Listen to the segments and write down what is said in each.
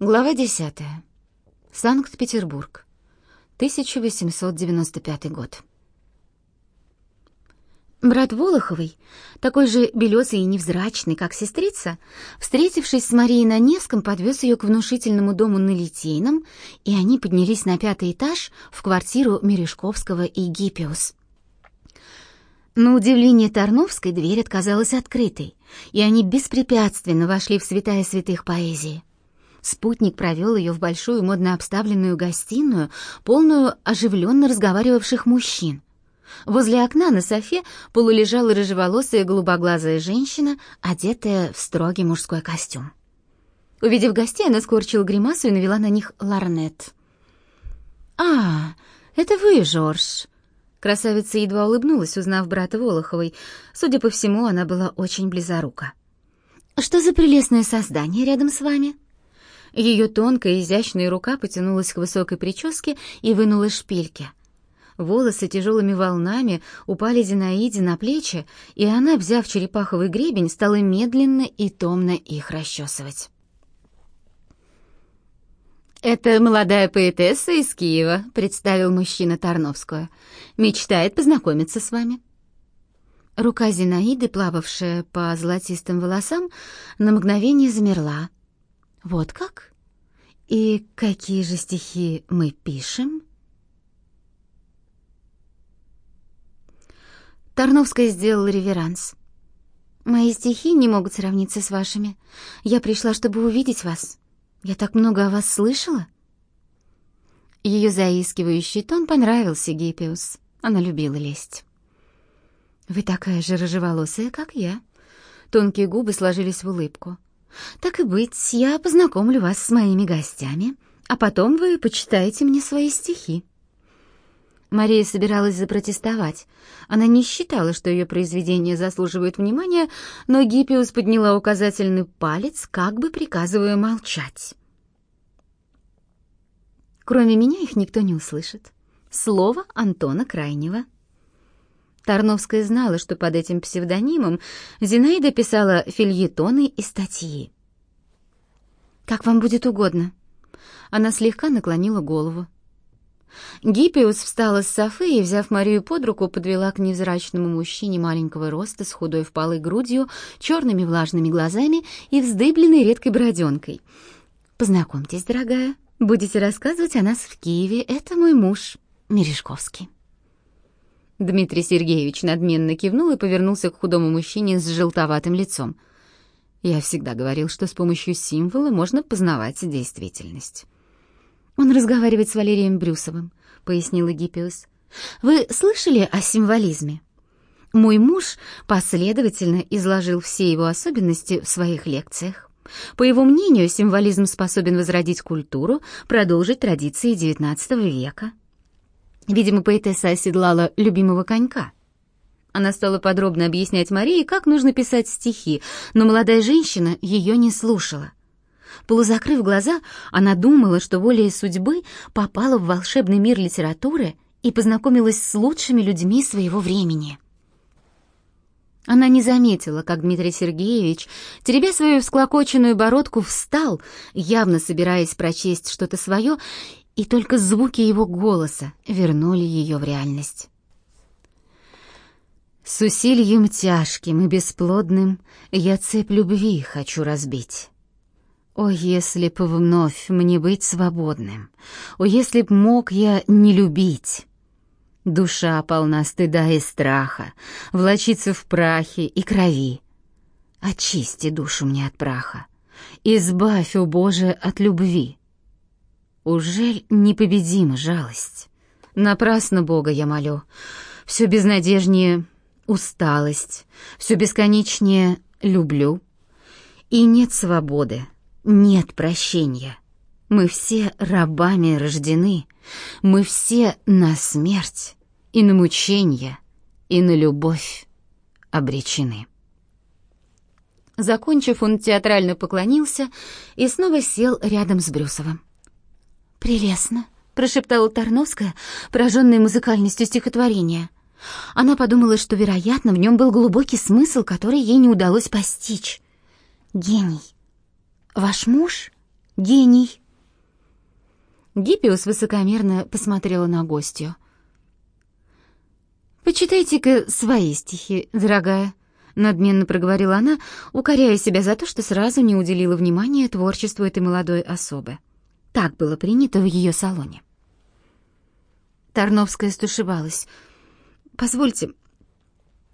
Глава 10. Санкт-Петербург. 1895 год. Брат Волоховой, такой же белесый и невзрачный, как сестрица, встретившись с Марией на Невском, подвез ее к внушительному дому на Литейном, и они поднялись на пятый этаж в квартиру Мережковского и Гиппиус. На удивление Тарновской дверь отказалась открытой, и они беспрепятственно вошли в святая святых поэзии. Спутник провел ее в большую модно обставленную гостиную, полную оживленно разговаривавших мужчин. Возле окна на софе полулежала рыжеволосая голубоглазая женщина, одетая в строгий мужской костюм. Увидев гостей, она скорчила гримасу и навела на них ларнет. «А, это вы, Жорж!» Красавица едва улыбнулась, узнав брата Волоховой. Судя по всему, она была очень близорука. «Что за прелестное создание рядом с вами?» Ее тонкая изящная рука потянулась к высокой прическе и вынула шпильки. Волосы тяжелыми волнами упали Зинаиде на плечи, и она, взяв черепаховый гребень, стала медленно и томно их расчесывать. «Это молодая поэтесса из Киева», — представил мужчина Тарновскую. «Мечтает познакомиться с вами». Рука Зинаиды, плававшая по золотистым волосам, на мгновение замерла. «Вот как? И какие же стихи мы пишем?» Тарновская сделала реверанс. «Мои стихи не могут сравниться с вашими. Я пришла, чтобы увидеть вас». Я так много о вас слышала. Ее заискивающий тон понравился Гиппиус. Она любила лесть. Вы такая же рыжеволосая, как я. Тонкие губы сложились в улыбку. Так и быть, я познакомлю вас с моими гостями, а потом вы почитаете мне свои стихи. Мария собиралась запротестовать. Она не считала, что ее произведение заслуживает внимания, но Гиппиус подняла указательный палец, как бы приказывая молчать. Кроме меня их никто не услышит. Слово Антона Крайнего. Тарновская знала, что под этим псевдонимом Зинаида писала фильетоны и статьи. «Как вам будет угодно». Она слегка наклонила голову. Гиппиус встала с софы и, взяв Марию под руку, подвела к невзрачному мужчине маленького роста с худой впалой грудью, черными влажными глазами и вздыбленной редкой бороденкой. «Познакомьтесь, дорогая, будете рассказывать о нас в Киеве. Это мой муж, Мережковский». Дмитрий Сергеевич надменно кивнул и повернулся к худому мужчине с желтоватым лицом. «Я всегда говорил, что с помощью символа можно познавать действительность». «Он разговаривает с Валерием Брюсовым», — пояснила Гиппиус. «Вы слышали о символизме?» Мой муж последовательно изложил все его особенности в своих лекциях. По его мнению, символизм способен возродить культуру, продолжить традиции XIX века. Видимо, поэтесса оседлала любимого конька. Она стала подробно объяснять Марии, как нужно писать стихи, но молодая женщина ее не слушала. Полузакрыв глаза, она думала, что волей судьбы попала в волшебный мир литературы и познакомилась с лучшими людьми своего времени. Она не заметила, как Дмитрий Сергеевич, теребя свою всклокоченную бородку, встал, явно собираясь прочесть что-то свое, и только звуки его голоса вернули ее в реальность. «С усилием тяжким и бесплодным я цепь любви хочу разбить». О, если б вновь мне быть свободным! О, если б мог я не любить! Душа полна стыда и страха, влочится в прахе и крови. Очисти душу мне от праха, избавь, о Боже, от любви. Ужель непобедима жалость? Напрасно Бога я молю. Все безнадежнее усталость, все бесконечнее люблю. И нет свободы, нет прощения. Мы все рабами рождены, мы все на смерть и на мучение, и на любовь обречены. Закончив, он театрально поклонился и снова сел рядом с Брюсовым. «Прелестно», — прошептала Тарновская, пораженная музыкальностью стихотворения. Она подумала, что, вероятно, в нем был глубокий смысл, который ей не удалось постичь. «Гений». Ваш муж Гений!» Гиппиус высокомерно посмотрела на гостью. «Почитайте-ка свои стихи, дорогая», — надменно проговорила она, укоряя себя за то, что сразу не уделила внимания творчеству этой молодой особы. Так было принято в ее салоне. Тарновская стушевалась. «Позвольте,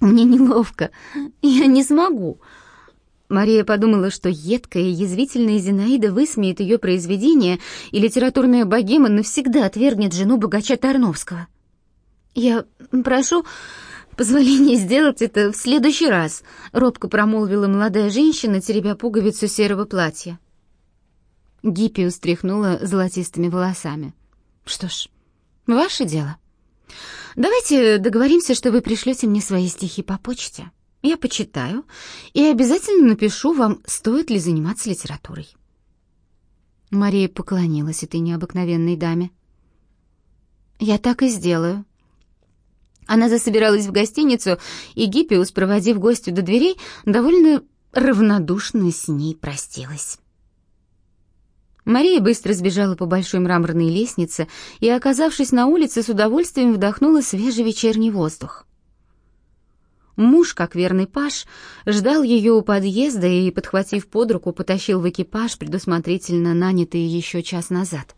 мне неловко, я не смогу». Мария подумала, что едкая и язвительная Зинаида высмеет ее произведение, и литературная богема навсегда отвергнет жену богача Тарновского. «Я прошу позволения сделать это в следующий раз», — робко промолвила молодая женщина, теребя пуговицу серого платья. Гиппи устряхнула золотистыми волосами. «Что ж, ваше дело. Давайте договоримся, что вы пришлете мне свои стихи по почте». Я почитаю и обязательно напишу вам, стоит ли заниматься литературой. Мария поклонилась этой необыкновенной даме. Я так и сделаю. Она засобиралась в гостиницу, и Гиппиус, проводив гостю до дверей, довольно равнодушно с ней простилась. Мария быстро сбежала по большой мраморной лестнице и, оказавшись на улице, с удовольствием вдохнула свежий вечерний воздух. Муж, как верный паш, ждал ее у подъезда и, подхватив под руку, потащил в экипаж, предусмотрительно нанятый еще час назад.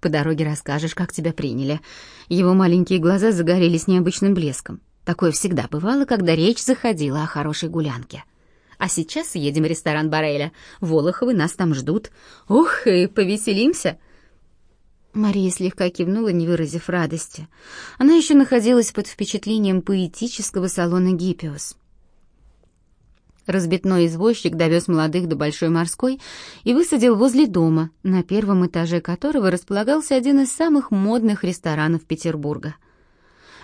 «По дороге расскажешь, как тебя приняли». Его маленькие глаза загорелись необычным блеском. Такое всегда бывало, когда речь заходила о хорошей гулянке. «А сейчас едем в ресторан Бареля. Волоховы нас там ждут. Ух, и повеселимся!» Мария слегка кивнула, не выразив радости. Она еще находилась под впечатлением поэтического салона «Гиппиус». Разбитной извозчик довез молодых до Большой морской и высадил возле дома, на первом этаже которого располагался один из самых модных ресторанов Петербурга.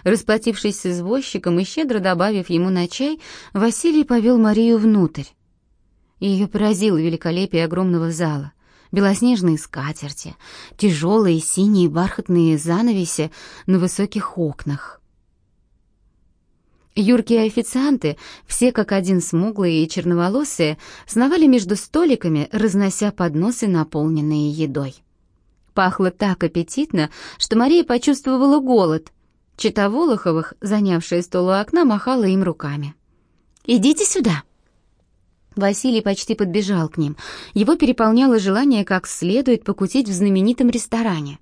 Расплатившись с извозчиком и щедро добавив ему на чай, Василий повел Марию внутрь. Ее поразило великолепие огромного зала белоснежные скатерти, тяжелые синие бархатные занавеси на высоких окнах. Юркие официанты, все как один смуглые и черноволосые, сновали между столиками, разнося подносы, наполненные едой. Пахло так аппетитно, что Мария почувствовала голод. Чита Волоховых, занявшая стол у окна, махала им руками. «Идите сюда!» Василий почти подбежал к ним. Его переполняло желание как следует покутить в знаменитом ресторане.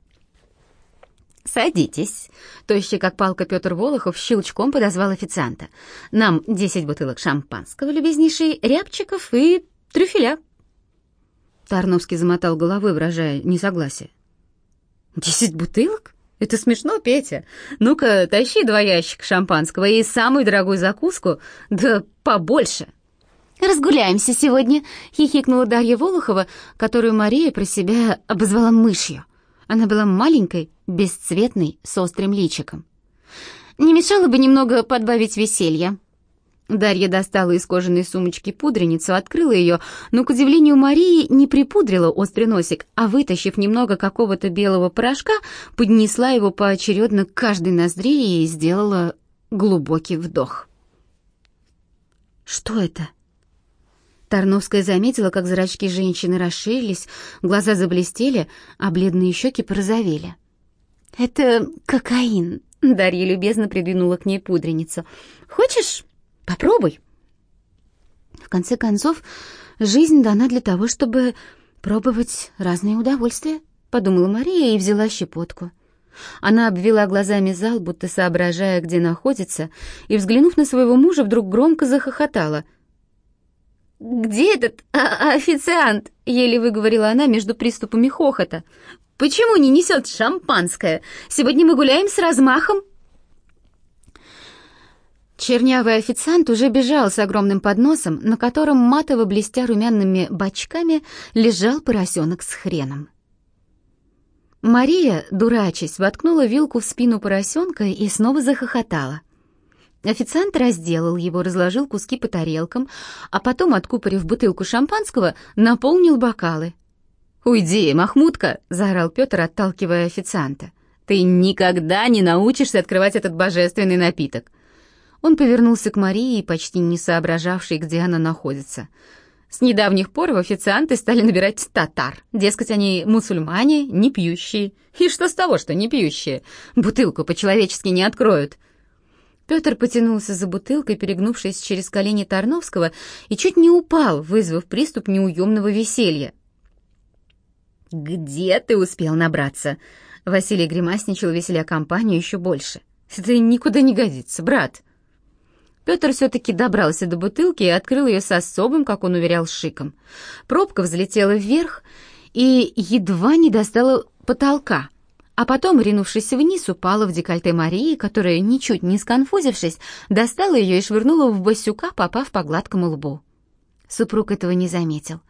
«Садитесь», — тощий как палка Петр Волохов щелчком подозвал официанта. «Нам десять бутылок шампанского, любезнейший, рябчиков и трюфеля». Тарновский замотал головой, выражая несогласие. «Десять бутылок? Это смешно, Петя. Ну-ка, тащи два ящика шампанского и самую дорогую закуску, да побольше». «Разгуляемся сегодня», — хихикнула Дарья Волохова, которую Мария про себя обозвала мышью. Она была маленькой, бесцветной, с острым личиком. «Не мешало бы немного подбавить веселья». Дарья достала из кожаной сумочки пудреницу, открыла ее, но, к удивлению Марии, не припудрила острый носик, а, вытащив немного какого-то белого порошка, поднесла его поочередно к каждой ноздре и сделала глубокий вдох. «Что это?» Тарновская заметила, как зрачки женщины расширились, глаза заблестели, а бледные щеки порозовели. «Это кокаин», — Дарья любезно придвинула к ней пудреницу. «Хочешь? Попробуй». В конце концов, жизнь дана для того, чтобы пробовать разные удовольствия, подумала Мария и взяла щепотку. Она обвела глазами зал, будто соображая, где находится, и, взглянув на своего мужа, вдруг громко захохотала — «Где этот а официант?» — еле выговорила она между приступами хохота. «Почему не несет шампанское? Сегодня мы гуляем с размахом». Чернявый официант уже бежал с огромным подносом, на котором матово блестя румяными бочками лежал поросенок с хреном. Мария, дурачась, воткнула вилку в спину поросенка и снова захохотала. Официант разделал его, разложил куски по тарелкам, а потом, откупорив бутылку шампанского, наполнил бокалы. «Уйди, Махмудка!» — заорал Петр, отталкивая официанта. «Ты никогда не научишься открывать этот божественный напиток!» Он повернулся к Марии, почти не соображавшей, где она находится. С недавних пор в официанты стали набирать татар. Дескать, они мусульмане, не пьющие. И что с того, что не пьющие? Бутылку по-человечески не откроют. Петр потянулся за бутылкой, перегнувшись через колени Тарновского, и чуть не упал, вызвав приступ неуемного веселья. «Где ты успел набраться?» Василий гримасничал, веселя компанию еще больше. «Это никуда не годится, брат!» Петр все-таки добрался до бутылки и открыл ее с особым, как он уверял, шиком. Пробка взлетела вверх и едва не достала потолка, а потом, ринувшись вниз, упала в декольте Марии, которая, ничуть не сконфузившись, достала ее и швырнула в Басюка, попав по гладкому лбу. Супруг этого не заметил.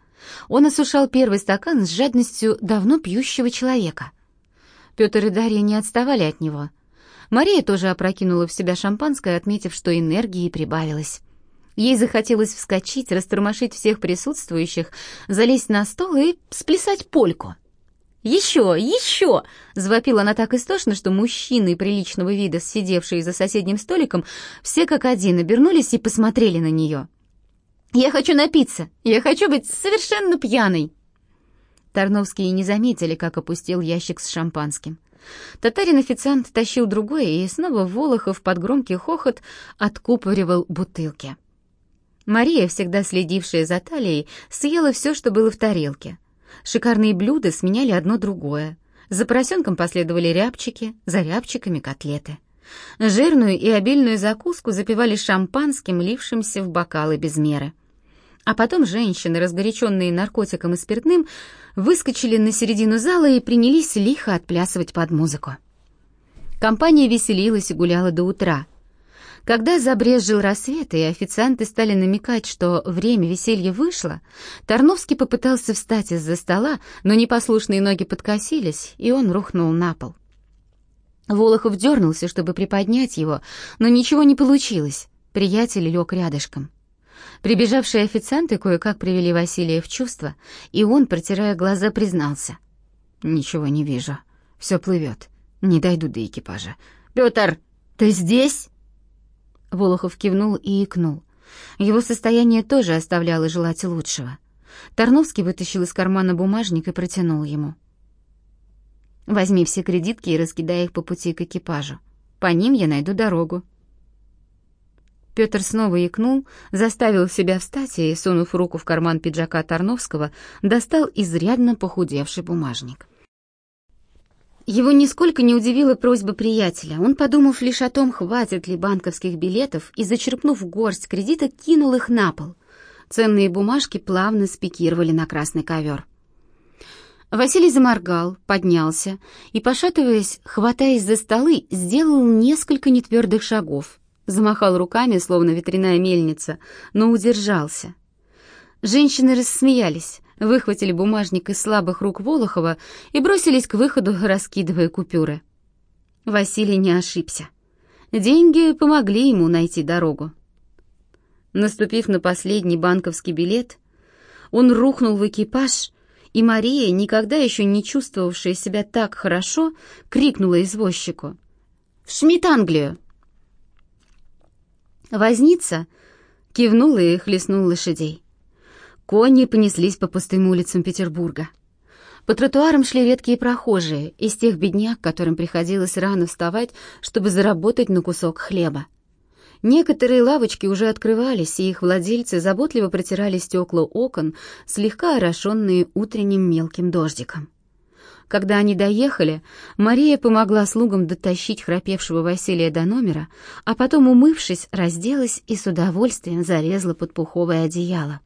Он осушал первый стакан с жадностью давно пьющего человека. Петр и Дарья не отставали от него — Мария тоже опрокинула в себя шампанское, отметив, что энергии прибавилось. Ей захотелось вскочить, растормошить всех присутствующих, залезть на стол и сплясать польку. «Еще! Еще!» — завопила она так истошно, что мужчины приличного вида, сидевшие за соседним столиком, все как один обернулись и посмотрели на нее. «Я хочу напиться! Я хочу быть совершенно пьяной!» Тарновские не заметили, как опустил ящик с шампанским. Татарин-официант тащил другое, и снова Волохов под громкий хохот откупоривал бутылки. Мария, всегда следившая за талией, съела все, что было в тарелке. Шикарные блюда сменяли одно другое. За поросенком последовали рябчики, за рябчиками котлеты. Жирную и обильную закуску запивали шампанским, лившимся в бокалы без меры. А потом женщины, разгоряченные наркотиком и спиртным, выскочили на середину зала и принялись лихо отплясывать под музыку. Компания веселилась и гуляла до утра. Когда забрезжил рассвет, и официанты стали намекать, что время веселья вышло, Тарновский попытался встать из-за стола, но непослушные ноги подкосились, и он рухнул на пол. Волохов дернулся, чтобы приподнять его, но ничего не получилось. Приятель лег рядышком. Прибежавшие официанты кое-как привели Василия в чувство, и он, протирая глаза, признался. «Ничего не вижу. Все плывет. Не дойду до экипажа. Петр, ты здесь?» Волохов кивнул и икнул. Его состояние тоже оставляло желать лучшего. Тарновский вытащил из кармана бумажник и протянул ему. «Возьми все кредитки и раскидай их по пути к экипажу. По ним я найду дорогу». Петр снова икнул, заставил себя встать и, сунув руку в карман пиджака Тарновского, достал изрядно похудевший бумажник. Его нисколько не удивила просьба приятеля. Он, подумав лишь о том, хватит ли банковских билетов, и, зачерпнув горсть кредита, кинул их на пол. Ценные бумажки плавно спикировали на красный ковер. Василий заморгал, поднялся и, пошатываясь, хватаясь за столы, сделал несколько нетвердых шагов замахал руками, словно ветряная мельница, но удержался. Женщины рассмеялись, выхватили бумажник из слабых рук Волохова и бросились к выходу, раскидывая купюры. Василий не ошибся. Деньги помогли ему найти дорогу. Наступив на последний банковский билет, он рухнул в экипаж, и Мария, никогда еще не чувствовавшая себя так хорошо, крикнула извозчику. «В Шмидт-Англию!» Возница кивнул и хлестнул лошадей. Кони понеслись по пустым улицам Петербурга. По тротуарам шли редкие прохожие, из тех бедняк, которым приходилось рано вставать, чтобы заработать на кусок хлеба. Некоторые лавочки уже открывались, и их владельцы заботливо протирали стекла окон, слегка орошенные утренним мелким дождиком. Когда они доехали, Мария помогла слугам дотащить храпевшего Василия до номера, а потом, умывшись, разделась и с удовольствием залезла под пуховое одеяло.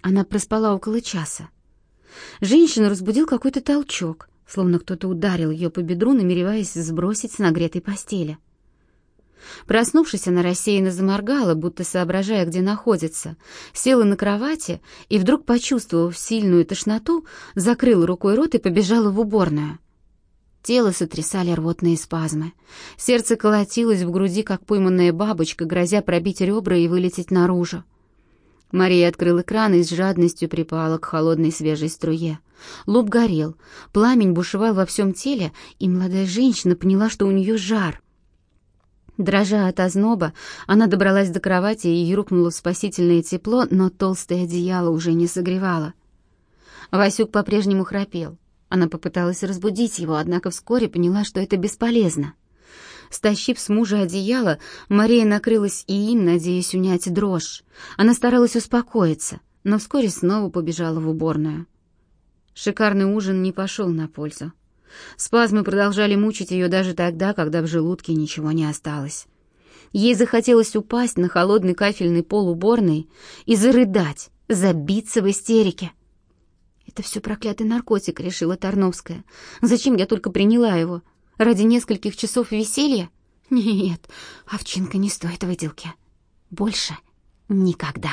Она проспала около часа. Женщину разбудил какой-то толчок, словно кто-то ударил ее по бедру, намереваясь сбросить с нагретой постели. Проснувшись, она рассеянно заморгала, будто соображая, где находится, села на кровати и, вдруг почувствовав сильную тошноту, закрыла рукой рот и побежала в уборную. Тело сотрясали рвотные спазмы. Сердце колотилось в груди, как пойманная бабочка, грозя пробить ребра и вылететь наружу. Мария открыла кран и с жадностью припала к холодной свежей струе. Лоб горел, пламень бушевал во всем теле, и молодая женщина поняла, что у нее жар — Дрожа от озноба, она добралась до кровати и юркнула в спасительное тепло, но толстое одеяло уже не согревало. Васюк по-прежнему храпел. Она попыталась разбудить его, однако вскоре поняла, что это бесполезно. Стащив с мужа одеяло, Мария накрылась и им, надеясь унять дрожь. Она старалась успокоиться, но вскоре снова побежала в уборную. Шикарный ужин не пошел на пользу. Спазмы продолжали мучить ее даже тогда, когда в желудке ничего не осталось. Ей захотелось упасть на холодный кафельный пол уборной и зарыдать, забиться в истерике. «Это все проклятый наркотик», — решила Тарновская. «Зачем я только приняла его? Ради нескольких часов веселья? Нет, овчинка не стоит выделки. Больше никогда».